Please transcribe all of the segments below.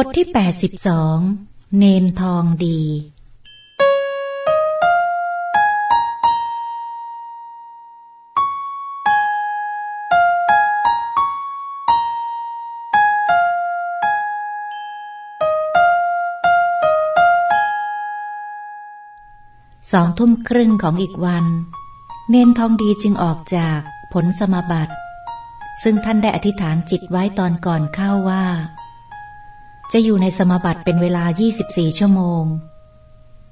บทที่ 82 เนนทองดี สองทุ่มครึ่งของอีกวัน เนนทองดีจึงออกจากผลสมบัติ ซึ่งท่านได้อธิษฐานจิตไว้ตอนก่อนเข้าว่า จะอยู่ในสมบัติเป็นเวลา 24 ชั่วโมง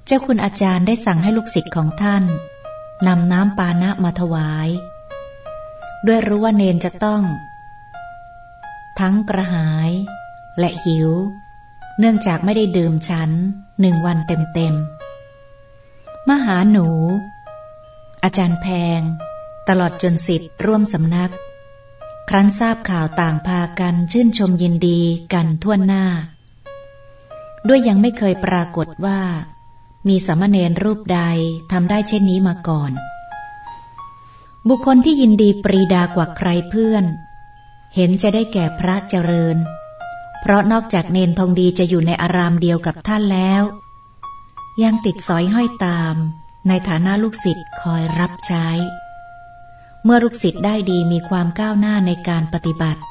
เจ้าคุณอาจารย์ได้สั่งให้ลูกศิษย์ของท่านนำน้ำปานะมาถวาย ด้วยรู้ว่าเนนจะต้อง ทั้งกระหาย และหิว เนื่องจากไม่ได้ดื่มฉันหนึ่งวันเต็มๆ มหาหนู อาจารย์แพง ตลอดจนสิทธิ์ร่วมสำนัก ครั้นทราบข่าวต่างพากันชื่นชมยินดีกันทั่วหน้า ด้วยยังไม่เคยปรากฏว่า มีสมณเณรรูปใดทำได้เช่นนี้มาก่อน บุคคลที่ยินดีปรีดากว่าใครเพื่อน เห็นจะได้แก่พระเจริญ เพราะนอกจากเนนทองดีจะอยู่ในอารามเดียวกับท่านแล้ว ยังติดสอยห้อยตามในฐานะลูกศิษย์คอยรับใช้ เมื่อลูกศิษย์ได้ดีมีความก้าวหน้าในการปฏิบัติ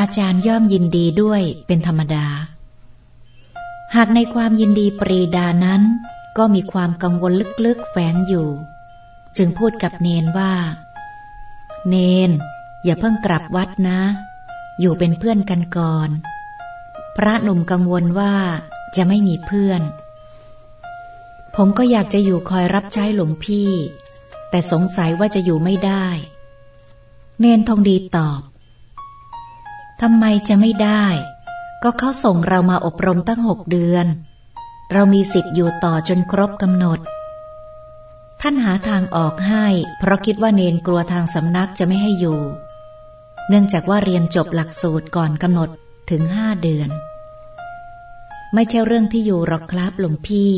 อาจารย์ย่อมยินดีด้วยเป็นธรรมดา หากในความยินดีปรีดานั้น ก็มีความกังวลลึกๆแฝงอยู่ จึงพูดกับเนนว่า เนน อย่าเพิ่งกลับวัดนะ อยู่เป็นเพื่อนกันก่อน พระหนุ่มกังวลว่าจะไม่มีเพื่อน ผมก็อยากจะอยู่คอยรับใช้หลวงพี่ แต่สงสัยว่าจะอยู่ไม่ได้ เนนทองดีตอบทำไมจะไม่ได้ ก็เขาส่งเรามาอบรมตั้งหกเดือน เรามีสิทธิ์อยู่ต่อจนครบกำหนด ท่านหาทางออกให้ เพราะคิดว่าเนนกลัวทางสำนักจะไม่ให้อยู่ เนื่องจากว่าเรียนจบหลักสูตรก่อนกำหนดถึงห้าเดือน ไม่ใช่เรื่องที่อยู่หรอกครับหลวงพี่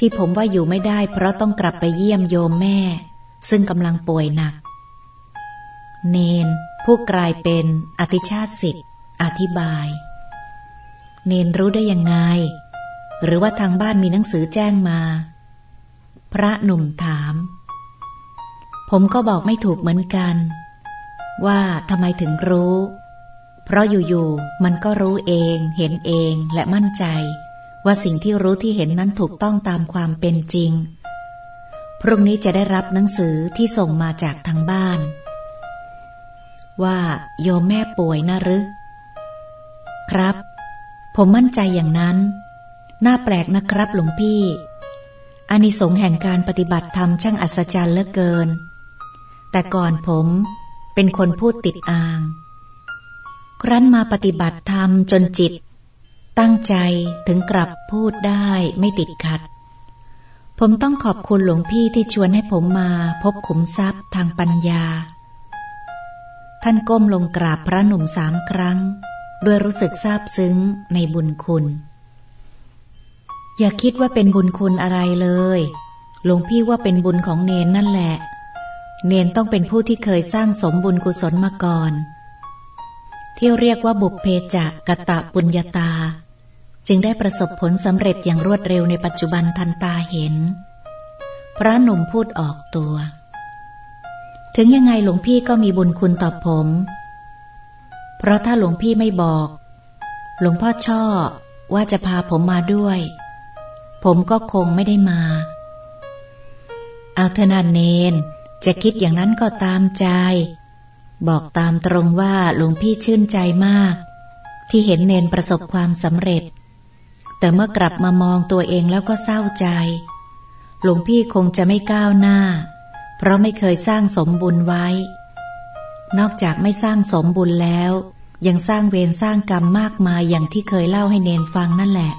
ที่ผมว่าอยู่ไม่ได้เพราะต้องกลับไปเยี่ยมโยมแม่ ซึ่งกำลังป่วยหนัก เนน ผู้กลายเป็นอธิชาติสิทธิ์อธิบาย เนนรู้ได้ยังไง หรือว่าทางบ้านมีหนังสือแจ้งมา พระหนุ่มถาม ผมก็บอกไม่ถูกเหมือนกัน ว่าทำไมถึงรู้ เพราะอยู่ๆมันก็รู้เองเห็นเองและมั่นใจ ว่าสิ่งที่รู้ที่เห็นนั้นถูกต้องตามความเป็นจริง พรุ่งนี้จะได้รับหนังสือที่ส่งมาจากทางบ้าน ว่าโยมแม่ป่วยนะหรือครับ ผมมั่นใจอย่างนั้น น่าแปลกนะครับหลวงพี่อานิสงส์แห่งการปฏิบัติธรรมช่างอัศจรรย์เหลือเกิน แต่ก่อนผมเป็นคนพูดติดอ่าง ครั้นมาปฏิบัติธรรมจนจิต ตั้งใจถึงกลับพูดได้ไม่ติดขัด ผมต้องขอบคุณหลวงพี่ที่ชวนให้ผมมาพบขุมทรัพย์ทางปัญญา ท่านก้มลงกราบพระหนุ่มสามครั้ง ด้วยรู้สึกซาบซึ้งในบุญคุณ อย่าคิดว่าเป็นบุญคุณอะไรเลย หลวงพี่ว่าเป็นบุญของเนนนั่นแหละ เนนต้องเป็นผู้ที่เคยสร้างสมบุญกุศลมาก่อน ที่เรียกว่าบุพเพจะกะตะปุญญาตา จึงได้ประสบผลสำเร็จอย่างรวดเร็วในปัจจุบันทันตาเห็น พระหนุ่มพูดออกตัว ถึงยังไงหลวงพี่ก็มีบุญคุณต่อผม เพราะถ้าหลวงพี่ไม่บอก หลวงพ่อช่อว่าจะพาผมมาด้วย ผมก็คงไม่ได้มา เอาเถนาเนน จะคิดอย่างนั้นก็ตามใจ บอกตามตรงว่าหลวงพี่ชื่นใจมาก ที่เห็นเนนประสบความสำเร็จ แต่เมื่อกลับมามองตัวเองแล้วก็เศร้าใจ หลวงพี่คงจะไม่ก้าวหน้า เพราะไม่เคยสร้างสมบุญไว้ นอกจากไม่สร้างสมบุญแล้ว ยังสร้างเวรสร้างกรรมมากมายอย่างที่เคยเล่าให้เนนฟังนั่นแหละ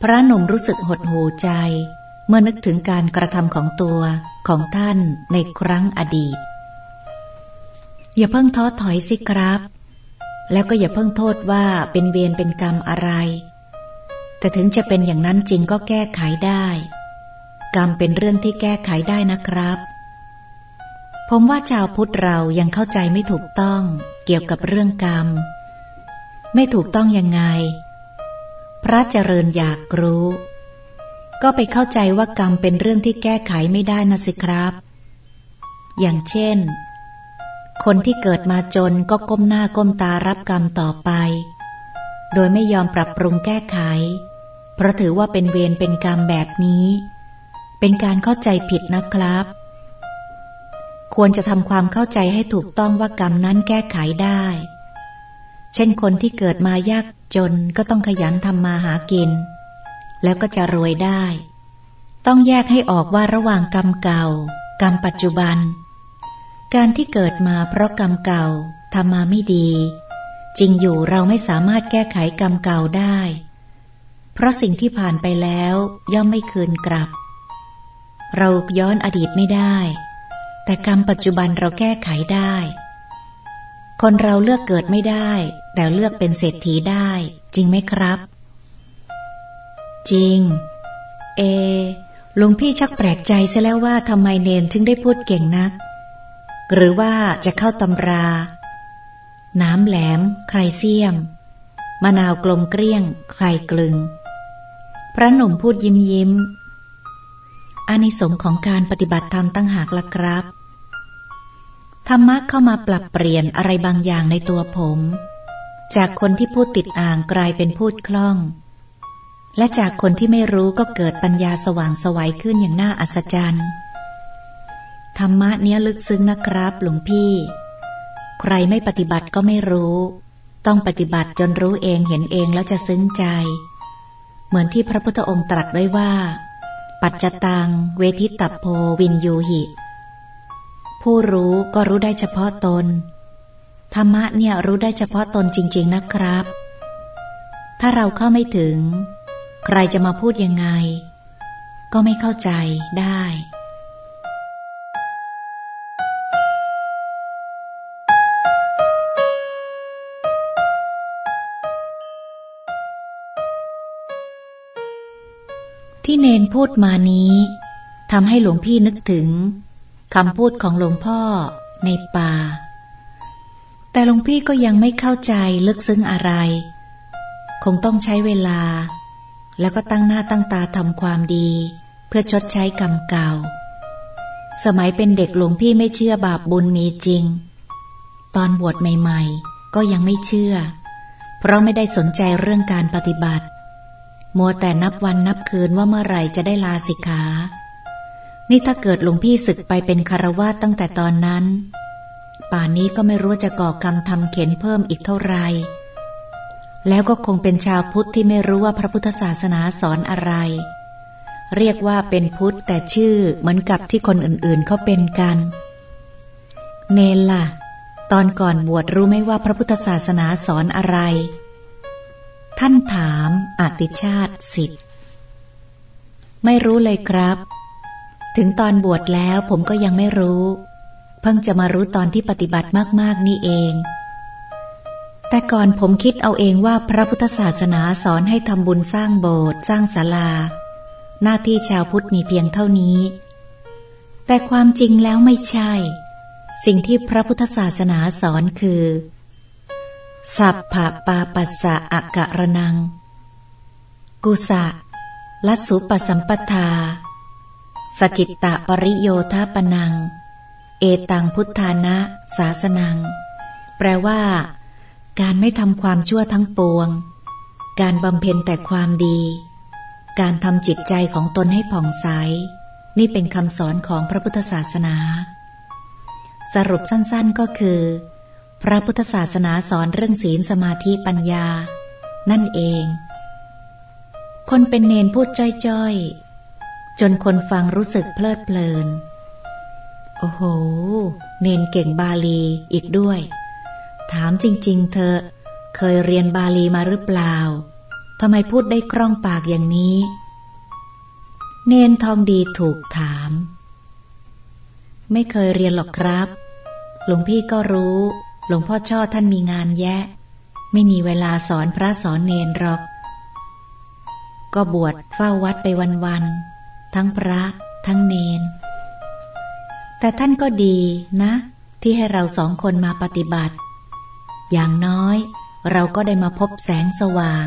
พระหนุ่มรู้สึกหดหูใจ เมื่อนึกถึงการกระทำของตัวของท่านในครั้งอดีต อย่าเพิ่งท้อถอยสิครับ แล้วก็อย่าเพิ่งโทษว่าเป็นเวรเป็นกรรมอะไร แต่ถึงจะเป็นอย่างนั้นจริงก็แก้ไขได้ กรรมเป็นเรื่องที่แก้ไขได้นะครับ ผมว่าชาวพุทธเรายังเข้าใจไม่ถูกต้องเกี่ยวกับเรื่องกรรม ไม่ถูกต้องยังไง พระเจริญอยากรู้ ก็ไปเข้าใจว่ากรรมเป็นเรื่องที่แก้ไขไม่ได้นะสิครับ อย่างเช่น คนที่เกิดมาจนก็ก้มหน้าก้มตารับกรรมต่อไปโดยไม่ยอมปรับปรุงแก้ไข เพราะถือว่าเป็นเวรเป็นกรรมแบบนี้ เป็นการเข้าใจผิดนะครับ ควรจะทำความเข้าใจให้ถูกต้องว่ากรรมนั้นแก้ไขได้ เช่นคนที่เกิดมายากจนก็ต้องขยันทำมาหากิน แล้วก็จะรวยได้ ต้องแยกให้ออกว่าระหว่างกรรมเก่า กรรมปัจจุบัน การที่เกิดมาเพราะกรรมเก่าทำมาไม่ดี จริงอยู่เราไม่สามารถแก้ไขกรรมเก่าได้ เพราะสิ่งที่ผ่านไปแล้วย่อมไม่คืนกลับ เราย้อนอดีตไม่ได้ แต่กรรมปัจจุบันเราแก้ไขได้ คนเราเลือกเกิดไม่ได้ แต่เลือกเป็นเศรษฐีได้ จริงไหมครับ จริง เอลุงพี่ชักแปลกใจซะแล้วว่าทำไมเนนถึงได้พูดเก่งนัก หรือว่าจะเข้าตำรา น้ำแหลม ใครเสียมมะนาวกลมเกลี้ยง ใครกลึง พระหนุ่มพูดยิ้มยิ้มอานิสงของการปฏิบัติธรรมตั้งหากละครับ ธรรมะเข้ามาปรับเปลี่ยนอะไรบางอย่างในตัวผม จากคนที่พูดติดอ่างกลายเป็นพูดคล่อง และจากคนที่ไม่รู้ก็เกิดปัญญาสว่างสวัยขึ้นอย่างน่าอัศจรรย์ ธรรมะเนี้ยลึกซึ้งนะครับหลวงพี่ ใครไม่ปฏิบัติก็ไม่รู้ ต้องปฏิบัติจนรู้เองเห็นเองแล้วจะซึ้งใจ เหมือนที่พระพุทธองค์ตรัสไว้ว่า ปัจจตัง เวทิตัพโพวินยูหิ ผู้รู้ก็รู้ได้เฉพาะตน ธรรมะเนี่ยรู้ได้เฉพาะตนจริง ๆนะครับ ถ้าเราเข้าไม่ถึง ใครจะมาพูดยังไง ก็ไม่เข้าใจได้ เนนพูดมานี้ทำให้หลวงพี่นึกถึงคำพูดของหลวงพ่อในป่า แต่หลวงพี่ก็ยังไม่เข้าใจลึกซึ้งอะไร คงต้องใช้เวลา แล้วก็ตั้งหน้าตั้งตาทำความดี เพื่อชดใช้กรรมเก่า สมัยเป็นเด็กหลวงพี่ไม่เชื่อบาปบุญมีจริง ตอนบวชใหม่ ๆ ก็ยังไม่เชื่อ เพราะไม่ได้สนใจเรื่องการปฏิบัติ มัวแต่นับวันนับคืนว่าเมื่อไหร่จะได้ลาสิกขา นี่ถ้าเกิดหลวงพี่ศึกไปเป็นคารวาตั้งแต่ตอนนั้น ป่านนี้ก็ไม่รู้จะก่อกรรมทำเข็นเพิ่มอีกเท่าไหร่ แล้วก็คงเป็นชาวพุทธที่ไม่รู้ว่าพระพุทธศาสนาสอนอะไร เรียกว่าเป็นพุทธแต่ชื่อเหมือนกับที่คนอื่นๆเขาเป็นกัน เนนล่ะ ตอนก่อนบวชรู้ไหมว่าพระพุทธศาสนาสอนอะไร ท่านถามอติชาติสิทธิ์ ไม่รู้เลยครับ ถึงตอนบวชแล้วผมก็ยังไม่รู้ เพิ่งจะมารู้ตอนที่ปฏิบัติมาก ๆ นี่เอง แต่ก่อนผมคิดเอาเองว่าพระพุทธศาสนาสอนให้ทำบุญสร้างโบสถ์สร้างศาลา หน้าที่ชาวพุทธมีเพียงเท่านี้ แต่ความจริงแล้วไม่ใช่ สิ่งที่พระพุทธศาสนาสอนคือ สัพพะปาปัสสะอะกะระนัง กุสะลัสุปสัมปทา สจิตตะปริโยธาปนัง เอตังพุทธานะศาสนัง แปลว่า การไม่ทำความชั่วทั้งปวง การบำเพ็ญแต่ความดี การทำจิตใจของตนให้ผ่องใส นี่เป็นคำสอนของพระพุทธศาสนา สรุปสั้นๆก็คือ พระพุทธศาสนาสอนเรื่องศีลสมาธิปัญญา นั่นเอง คนเป็นเนนพูดจ้อยจนคนฟังรู้สึกเพลิดเพลิน โอ้โห เนนเก่งบาลีอีกด้วย ถามจริง ๆ เธอเคยเรียนบาลีมาหรือเปล่าทำไมพูดได้คล่องปากอย่างนี้ เนนทองดีถูกถาม ไม่เคยเรียนหรอกครับ หลวงพี่ก็รู้ หลวงพ่อช่อท่านมีงานแยะ ไม่มีเวลาสอนพระสอนเนนหรอก ก็บวชเฝ้าวัดไปวันๆทั้งพระทั้งเนน แต่ท่านก็ดีนะ ที่ให้เราสองคนมาปฏิบัติ อย่างน้อยเราก็ได้มาพบแสงสว่าง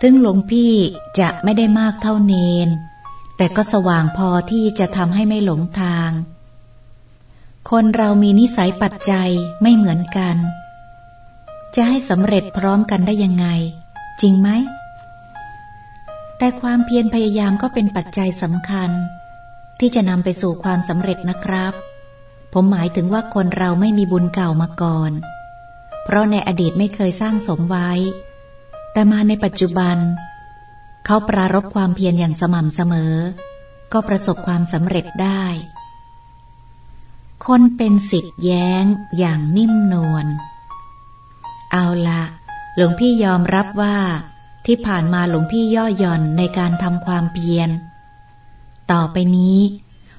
ถึงหลวงพี่จะไม่ได้มากเท่าเนน แต่ก็สว่างพอที่จะทำให้ไม่หลงทาง คนเรามีนิสัยปัจจัยไม่เหมือนกัน จะให้สำเร็จพร้อมกันได้ยังไง จริงไหม แต่ความเพียรพยายามก็เป็นปัจจัยสำคัญ ที่จะนำไปสู่ความสำเร็จนะครับ ผมหมายถึงว่าคนเราไม่มีบุญเก่ามาก่อน เพราะในอดีตไม่เคยสร้างสมไว้ แต่มาในปัจจุบัน เขาปรารบความเพียรอย่างสม่ำเสมอ ก็ประสบความสำเร็จได้ คนเป็นสิทธิ์แย้งอย่างนิ่มนวล เอาละหลวงพี่ยอมรับว่า ที่ผ่านมาหลวงพี่ย่อหย่อนในการทำความเพียร ต่อไปนี้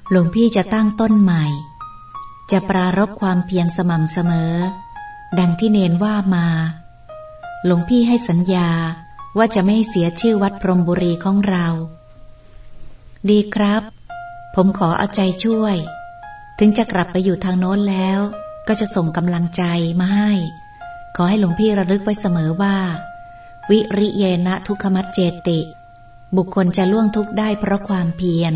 หลวงพี่จะตั้งต้นใหม่ จะปรารบความเพียรสม่ำเสมอ ดังที่เนนว่ามา หลวงพี่ให้สัญญาว่าจะไม่เสียชื่อวัดพรมบุรีของเรา ดีครับ ผมขอเอาใจช่วย ถึงจะกลับไปอยู่ทางโน้นแล้ว ก็จะส่งกำลังใจมาให้ ขอให้หลวงพี่ระลึกไว้เสมอว่า วิริเยนะทุกขมัจเจติ บุคคลจะล่วงทุกข์ได้เพราะความเพียร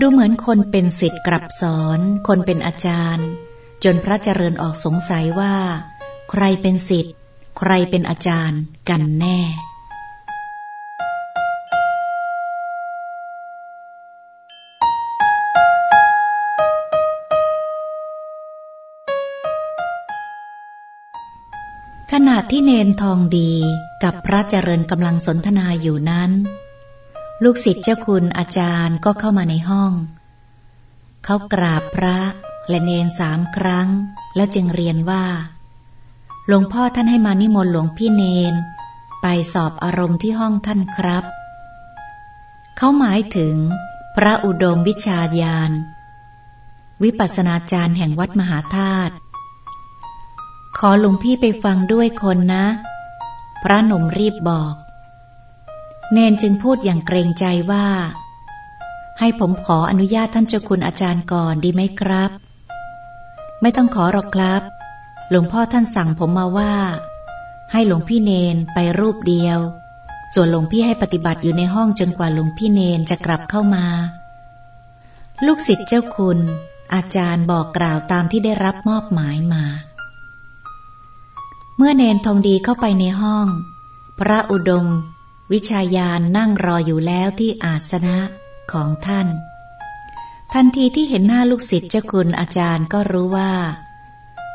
ดูเหมือนคนเป็นศิษย์กลับสอน คนเป็นอาจารย์ จนพระเจริญออกสงสัยว่า ใครเป็นสิทธิ์ ใครเป็นอาจารย์กันแน่ ขณะที่เนนทองดีกับพระเจริญกำลังสนทนาอยู่นั้น ลูกศิษย์เจ้าคุณอาจารย์ก็เข้ามาในห้อง เขากราบพระและเนนสามครั้ง แล้วจึงเรียนว่า หลวงพ่อท่านให้มานิมนต์หลวงพี่เนน ไปสอบอารมณ์ที่ห้องท่านครับ เขาหมายถึง พระอุดมวิชาญาณ วิปัสนาจารย์แห่งวัดมหาธาตุ ขอหลวงพี่ไปฟังด้วยคนนะ พระหนุ่มรีบบอก เนนจึงพูดอย่างเกรงใจว่า ให้ผมขออนุญาตท่านเจ้าคุณอาจารย์ก่อนดีไหมครับ ไม่ต้องขอหรอกครับ หลวงพ่อท่านสั่งผมมาว่า ให้หลวงพี่เนนไปรูปเดียว ส่วนหลวงพี่ให้ปฏิบัติอยู่ในห้องจนกว่าหลวงพี่เนนจะกลับเข้ามา ลูกศิษย์เจ้าคุณอาจารย์บอกกล่าวตามที่ได้รับมอบหมายมา มื่อเนนทองดีเข้าไปในห้อง พระอุดม วิชายานนั่งรออยู่แล้วที่อาสนะของท่าน ทันทีที่เห็นหน้าลูกศิษย์เจ้าคุณอาจารย์ก็รู้ว่า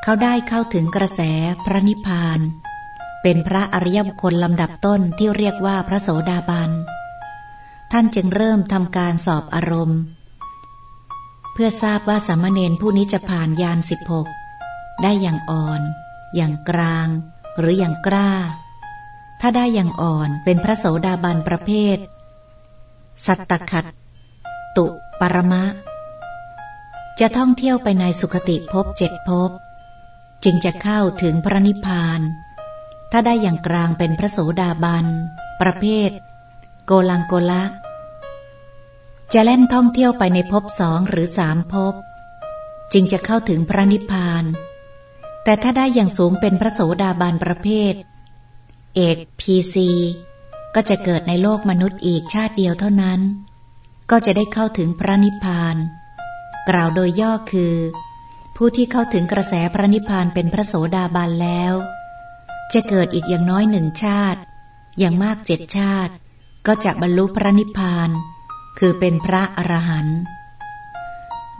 เขาได้เข้าถึงกระแสพระนิพพาน เป็นพระอริยบุคคลลำดับต้นที่เรียกว่าพระโสดาบัน ท่านจึงเริ่มทำการสอบอารมณ์ เพื่อทราบว่าสามเณรผู้นี้จะผ่านยานสิบหกได้อย่างอ่อน อย่างกลาง หรืออย่างกล้า ถ้าได้อย่างอ่อนเป็นพระโสดาบันประเภท สัตตขัดตุปรมะ จะท่องเที่ยวไปในสุขติภพเจ็ดภพจึงจะเข้าถึงพระนิพพาน ถ้าได้อย่างกลางเป็นพระโสดาบัน ประเภท โกลังโกละ จะเล่นท่องเที่ยวไปในภพสองหรือสามภพจึงจะเข้าถึงพระนิพพาน แต่ถ้าได้อย่างสูงเป็นพระโสดาบันประเภท เอกพีซีก็จะเกิดในโลกมนุษย์อีกชาติเดียวเท่านั้น ก็จะได้เข้าถึงพระนิพพาน กล่าวโดยย่อคือ ผู้ที่เข้าถึงกระแสพระนิพพานเป็นพระโสดาบันแล้ว จะเกิดอีกอย่างน้อยหนึ่งชาติ อย่างมากเจ็ดชาติ ก็จะบรรลุพระนิพพาน คือเป็นพระอรหันต์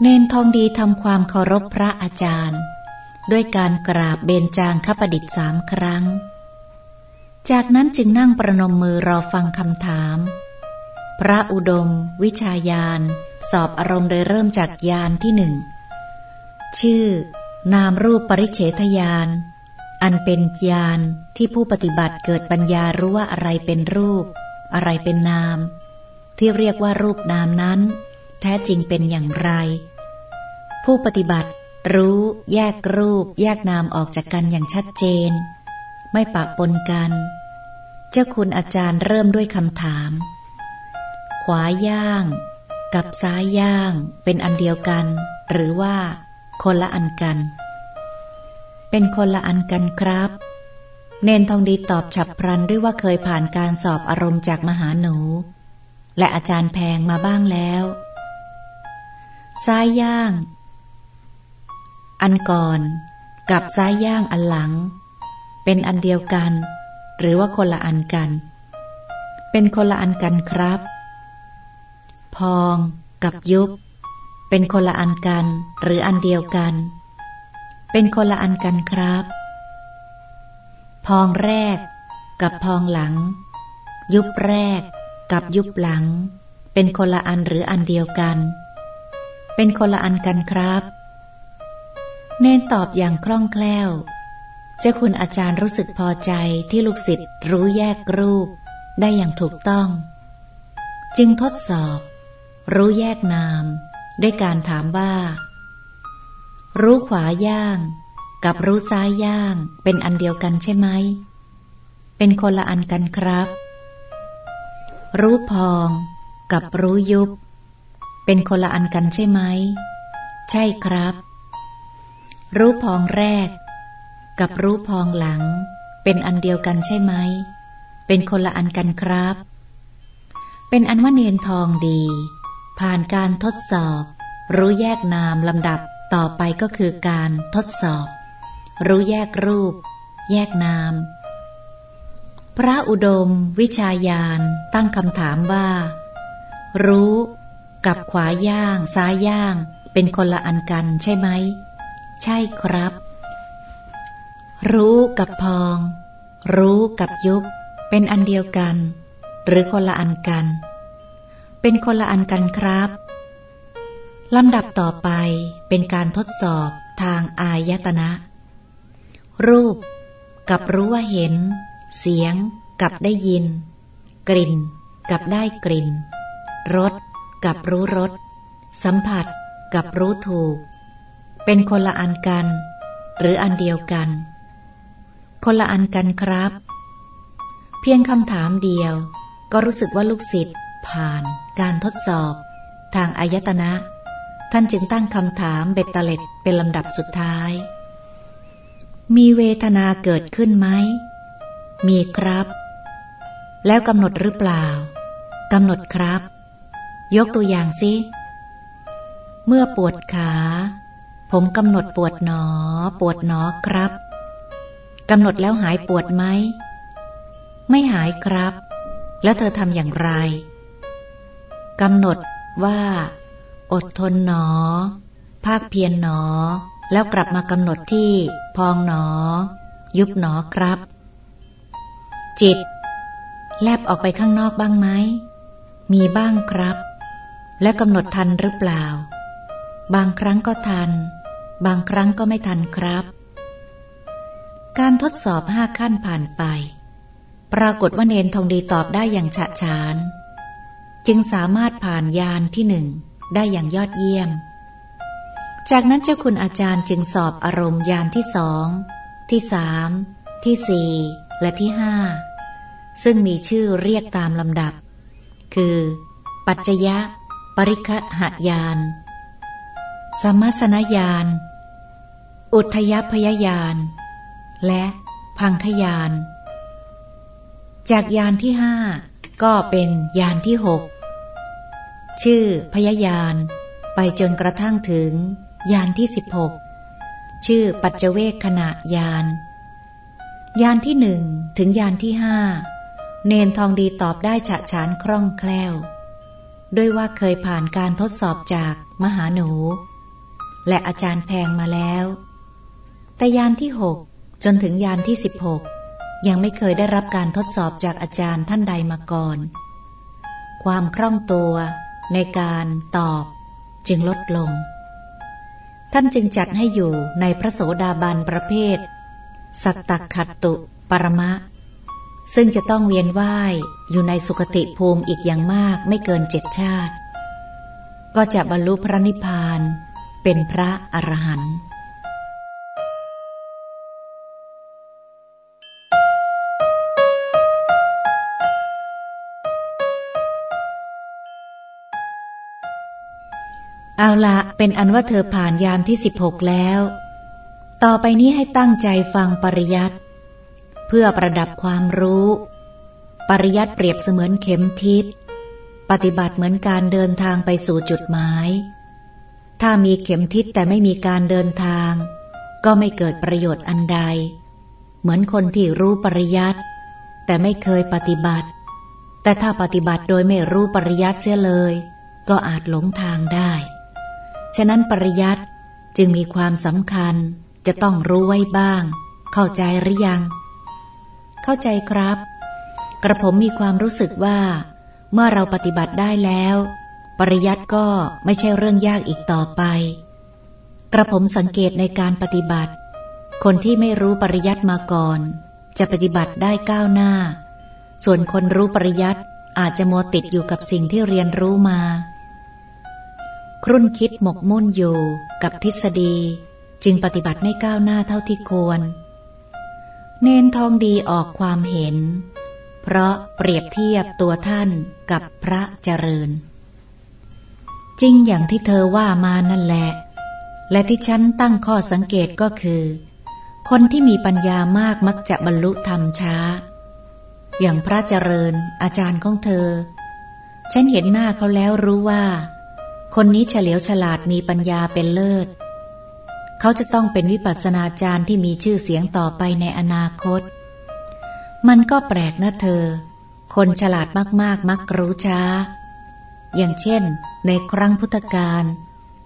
เนนทองดีทำความเคารพพระอาจารย์ ด้วยการกราบเบญจางคประดิษฐ์สามครั้ง จากนั้นจึงนั่งประนมมือรอฟังคำถาม พระอุดม วิชายาน สอบอารมณ์โดยเริ่มจากยานที่หนึ่ง ชื่อ นามรูปปริเฉทยาน อันเป็นยานที่ผู้ปฏิบัติเกิดปัญญารู้ว่าอะไรเป็นรูป อะไรเป็นนาม ที่เรียกว่ารูปนามนั้น แท้จริงเป็นอย่างไร ผู้ปฏิบัติ รู้แยกรูป แยกนามออกจากกันอย่างชัดเจน ไม่ปะปนกัน เจ้าคุณอาจารย์เริ่มด้วยคำถาม ขวาย่าง กับซ้ายย่างเป็นอันเดียวกัน หรือว่า คนละอันกัน เป็นคนละอันกันครับ เนนทองดีตอบฉับพลันด้วยว่าเคยผ่านการสอบอารมณ์จากมหาหนู และอาจารย์แพงมาบ้างแล้ว ซ้ายย่าง อันก่อนกับซ้ายย่างอันหลัง เป็นอันเดียวกัน หรือว่าคนละอันกัน เป็นคนละอันกันครับ พองกับยุบ เป็นคนละอันกัน หรืออันเดียวกัน เป็นคนละอันกันครับ พองแรก กับพองหลัง ยุบแรก กับยุบหลัง เป็นคนละอันหรืออันเดียวกัน เป็นคนละอันกันครับ เนนตอบอย่างคล่องแคล่ว เจ้าคุณอาจารย์รู้สึกพอใจที่ลูกศิษย์รู้แยกรูป ได้อย่างถูกต้อง จึงทดสอบ รู้แยกนาม ด้วยการถามว่า รู้ขวาย่าง กับรู้ซ้ายย่างเป็นอันเดียวกันใช่ไหม เป็นคนละอันกันครับ รู้พอง กับรู้ยุบ เป็นคนละอันกันใช่ไหม ใช่ครับ รู้พองแรก กับรู้พองหลัง เป็นอันเดียวกันใช่ไหม เป็นคนละอันกันครับ เป็นอันว่าเนียนทองดี ผ่านการทดสอบ รู้แยกนามลำดับต่อไปก็คือการทดสอบ รู้แยกรูป แยกนาม พระอุดม วิชายานตั้งคำถามว่า รู้ กับขวาย่าง ซ้ายย่าง เป็นคนละอันกันใช่ไหม ใช่ครับ รู้กับพอง รู้กับยุบเป็นอันเดียวกัน หรือคนละอันกัน เป็นคนละอันกันครับลำดับต่อไปเป็นการทดสอบทางอายตนะ รูปกับรู้ว่าเห็น เสียงกับได้ยิน กลิ่นกับได้กลิ่นรสกับรู้รสสัมผัสกับรู้ถูก เป็นคนละอันกัน หรืออันเดียวกัน คนละอันกันครับ เพียงคำถามเดียว ก็รู้สึกว่าลูกศิษย์ผ่าน การทดสอบ ทางอายตนะ ท่านจึงตั้งคำถามเบ็ดเตล็ดเป็นลำดับสุดท้าย มีเวทนาเกิดขึ้นไหม มีครับ แล้วกำหนดหรือเปล่ากำหนดครับ ยกตัวอย่างสิเมื่อปวดขา ผมกำหนดปวดหนอ ปวดหนอครับกำหนดแล้วหายปวดไหม ไม่หายครับ แล้วเธอทำอย่างไรกำหนดว่า อดทนหนอ ภาคเพียรหนอ แล้วกลับมากำหนดที่พองหนอ ยุบหนอครับ จิต แลบออกไปข้างนอกบ้างไหม มีบ้างครับ และกำหนดทันหรือเปล่า บางครั้งก็ทัน บางครั้งก็ไม่ทันครับ การทดสอบห้าขั้นผ่านไป ปรากฏว่าเนนทองดีตอบได้อย่างฉะฉาน จึงสามารถผ่านยานที่หนึ่งได้อย่างยอดเยี่ยม จากนั้นเจ้าคุณอาจารย์จึงสอบอารมณ์ยานที่สอง ที่สาม ที่สี่ และที่ห้า ซึ่งมีชื่อเรียกตามลำดับ คือ ปัจจยะ ปริคหายาน สมัสนญาณ อุทยพยญาณและพังคยาน จากยานที่ห้าก็เป็นยานที่หกชื่อพยญาณไปจนกระทั่งถึงยานที่สิบหกชื่อปัจเจเวกขณะยาน ยานที่หนึ่งถึงยานที่ห้าเนนทองดีตอบได้ฉะฉานคล่องแคล่ว ด้วยว่าเคยผ่านการทดสอบจากมหาหนู และอาจารย์แพงมาแล้ว แต่ยานที่หกจนถึงยานที่สิบหกยังไม่เคยได้รับการทดสอบจากอาจารย์ท่านใดมาก่อน ความคล่องตัวในการตอบจึงลดลง ท่านจึงจัดให้อยู่ในพระโสดาบันประเภท สัตตขัตตุปรมะ ซึ่งจะต้องเวียนว่ายอยู่ในสุคติภูมิอีกอย่างมากไม่เกินเจ็ดชาติ ก็จะบรรลุพระนิพพานเป็นพระอรหันต์ เอาละเป็นอันว่าเธอผ่านยานที่สิบหกแล้ว ต่อไปนี้ให้ตั้งใจฟังปริยัติเพื่อประดับความรู้ ปริยัติเปรียบเสมือนเข็มทิศ ปฏิบัติเหมือนการเดินทางไปสู่จุดหมาย ถ้ามีเข็มทิศแต่ไม่มีการเดินทาง ก็ไม่เกิดประโยชน์อันใด เหมือนคนที่รู้ปริยัติ แต่ไม่เคยปฏิบัติ แต่ถ้าปฏิบัติโดยไม่รู้ปริยัติเสียเลย ก็อาจหลงทางได้ ฉะนั้นปริยัติจึงมีความสำคัญจะต้องรู้ไว้บ้าง เข้าใจหรือยัง เข้าใจครับ กระผมมีความรู้สึกว่า เมื่อเราปฏิบัติได้แล้ว ปริยัติก็ไม่ใช่เรื่องยากอีกต่อไป กระผมสังเกตในการปฏิบัติ คนที่ไม่รู้ปริยัติมาก่อน จะปฏิบัติได้ก้าวหน้า ส่วนคนรู้ปริยัติอาจจะมัวติดอยู่กับสิ่งที่เรียนรู้มา ครุ่นคิดหมกมุ่นอยู่กับทฤษฎี จึงปฏิบัติไม่ก้าวหน้าเท่าที่ควร เนนทองดีออกความเห็น เพราะเปรียบเทียบตัวท่านกับพระเจริญ จริงอย่างที่เธอว่ามานั่นแหละ และที่ฉันตั้งข้อสังเกตก็คือ คนที่มีปัญญามากมักจะบรรลุธรรมช้า อย่างพระเจริญอาจารย์ของเธอ ฉันเห็นหน้าเขาแล้วรู้ว่า คนนี้เฉลียวฉลาดมีปัญญาเป็นเลิศ เขาจะต้องเป็นวิปัสสนาจารย์ที่มีชื่อเสียงต่อไปในอนาคต มันก็แปลกนะเธอ คนฉลาดมากๆ มักรู้ช้า อย่างเช่น ในครั้งพุทธกาล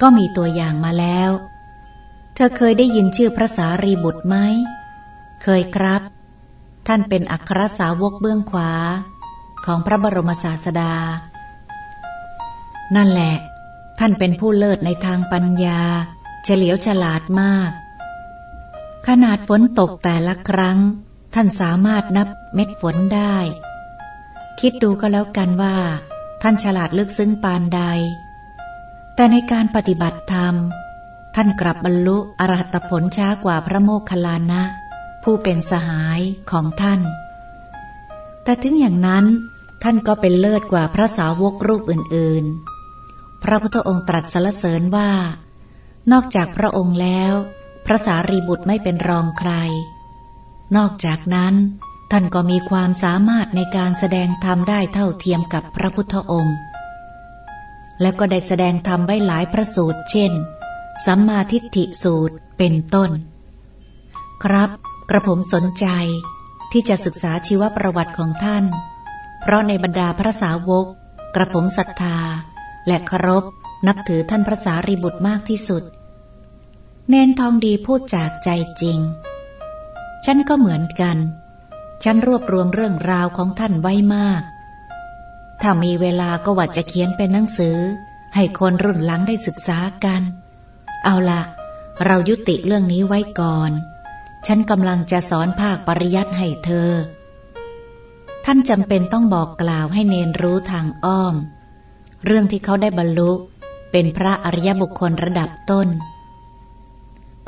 ก็มีตัวอย่างมาแล้ว เธอเคยได้ยินชื่อพระสารีบุตรไหม เคยครับ ท่านเป็นอัครสาวกเบื้องขวา ของพระบรมศาสดา นั่นแหละ ท่านเป็นผู้เลิศในทางปัญญา เฉลียวฉลาดมาก ขนาดฝนตกแต่ละครั้ง ท่านสามารถนับเม็ดฝนได้ คิดดูก็แล้วกันว่า ท่านฉลาดลึกซึ้งปานใด แต่ในการปฏิบัติธรรม ท่านกลับบรรลุอรหัตผลช้ากว่าพระโมคคัลลานะ ผู้เป็นสหายของท่าน แต่ถึงอย่างนั้นท่านก็เป็นเลิศกว่าพระสาวกรูปอื่นๆ พระพุทธองค์ตรัสสรรเสริญว่า นอกจากพระองค์แล้ว พระสารีบุตรไม่เป็นรองใคร นอกจากนั้นท่านก็มีความสามารถในการแสดงธรรมได้เท่าเทียมกับพระพุทธองค์ และก็ได้แสดงธรรมไว้หลายพระสูตร เช่น สัมมาทิฏฐิสูตรเป็นต้น ครับ กระผมสนใจที่จะศึกษาชีวประวัติของท่าน เพราะในบรรดาพระสาวก กระผมศรัทธา และเคารพนับถือท่านพระสารีบุตรมากที่สุด เนนทองดีพูดจากใจจริง ฉันก็เหมือนกัน ฉันรวบรวมเรื่องราวของท่านไว้มาก ถ้ามีเวลาก็ว่าจะเขียนเป็นหนังสือ ให้คนรุ่นหลังได้ศึกษากัน เอาละ เรายุติเรื่องนี้ไว้ก่อน ฉันกำลังจะสอนภาคปริยัติให้เธอ ท่านจำเป็นต้องบอกกล่าวให้เนนรู้ทางอ้อม เรื่องที่เขาได้บรรลุ เป็นพระอริยบุคคลระดับต้น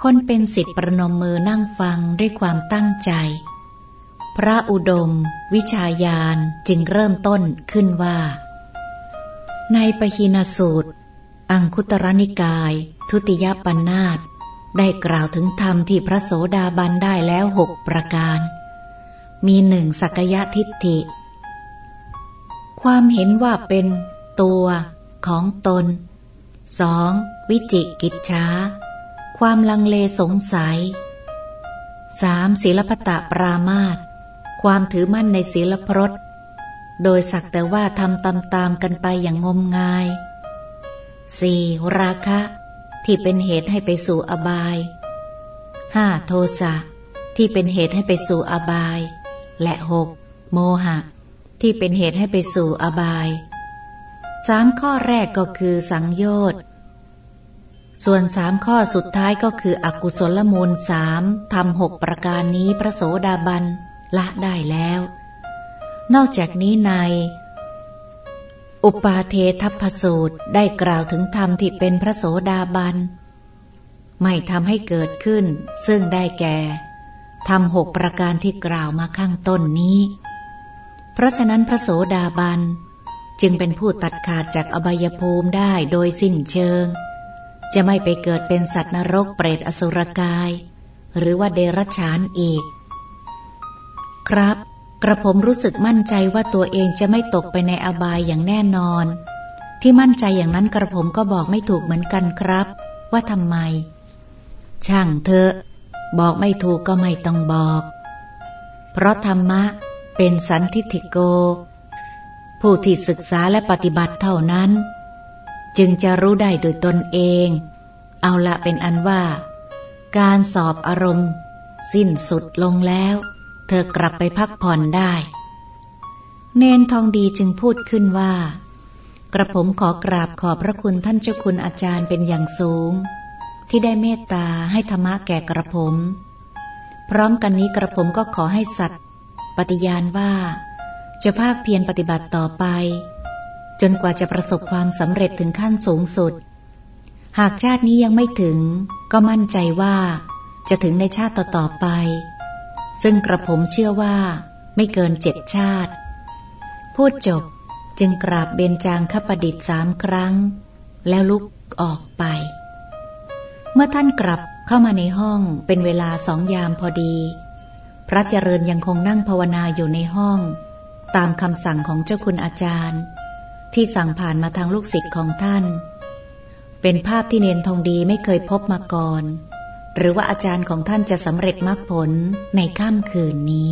คนเป็นสิทธิประนมมือนั่งฟังด้วยความตั้งใจ พระอุดม วิชาญาณจึงเริ่มต้นขึ้นว่า ในปหินสูตร อังคุตรนิกาย ทุติยปัญนาตได้กล่าวถึงธรรมที่พระโสดาบันได้แล้วหกประการ มีหนึ่งสักยะทิฏฐิ ความเห็นว่าเป็น ตัวของตนสองวิจิกิจช้าความลังเลสงสัยสามศีลปตะปรามาตความถือมั่นในศีลพรตโดยสักแต่ว่าทำตามๆกันไปอย่างงมงายสี่ราคะ ที่เป็นเหตุให้ไปสู่อบายห้าโทสะที่เป็นเหตุให้ไปสู่อบาย และหกโมหะ ที่เป็นเหตุให้ไปสู่อบาย สามข้อแรกก็คือสังโยชน์ ส่วนสามข้อสุดท้ายก็คืออกุศลมูลสามทำหกประการนี้พระโสดาบันละได้แล้ว นอกจากนี้ใน อุปาเททัพสูตรได้กล่าวถึงธรรมที่เป็นพระโสดาบัน ไม่ทำให้เกิดขึ้น ซึ่งได้แก่ทำหกประการที่กล่าวมาข้างต้นนี้ เพราะฉะนั้นพระโสดาบัน จึงเป็นผู้ตัดขาดจากอบายภูมิได้โดยสิ้นเชิง จะไม่ไปเกิดเป็นสัตว์นรกเปรตอสุรกาย หรือว่าเดรัจฉานอีก ครับ กระผมรู้สึกมั่นใจว่าตัวเองจะไม่ตกไปในอบายอย่างแน่นอน ที่มั่นใจอย่างนั้นกระผมก็บอกไม่ถูกเหมือนกันครับ ว่าทำไม ช่างเถอะ บอกไม่ถูกก็ไม่ต้องบอก เพราะธรรมะเป็นสันทิฐิโก ผู้ที่ศึกษาและปฏิบัติเท่านั้น จึงจะรู้ได้โดยตนเอง เอาละเป็นอันว่า การสอบอารมณ์ สิ้นสุดลงแล้ว เธอกลับไปพักผ่อนได้ เนนทองดีจึงพูดขึ้นว่า กระผมขอกราบขอบพระคุณท่านเจ้าคุณอาจารย์เป็นอย่างสูง ที่ได้เมตตาให้ธรรมะแก่กระผม พร้อมกันนี้กระผมก็ขอให้สัตว์ปฏิญาณว่า จะภาคเพียรปฏิบัติต่อไป จนกว่าจะประสบความสำเร็จถึงขั้นสูงสุด หากชาตินี้ยังไม่ถึง ก็มั่นใจว่า จะถึงในชาติต่อๆไป ซึ่งกระผมเชื่อว่า ไม่เกินเจ็ดชาติ พูดจบจึงกราบเบญจางคประดิษฐ์สามครั้ง แล้วลุกออกไป เมื่อท่านกลับเข้ามาในห้องเป็นเวลาสองยามพอดี พระเจริญยังคงนั่งภาวนาอยู่ในห้อง ตามคำสั่งของเจ้าคุณอาจารย์ ที่สั่งผ่านมาทางลูกศิษย์ของท่าน เป็นภาพที่เนนทองดีไม่เคยพบมาก่อน หรือว่าอาจารย์ของท่านจะสำเร็จมรรคผลในค่ำคืนนี้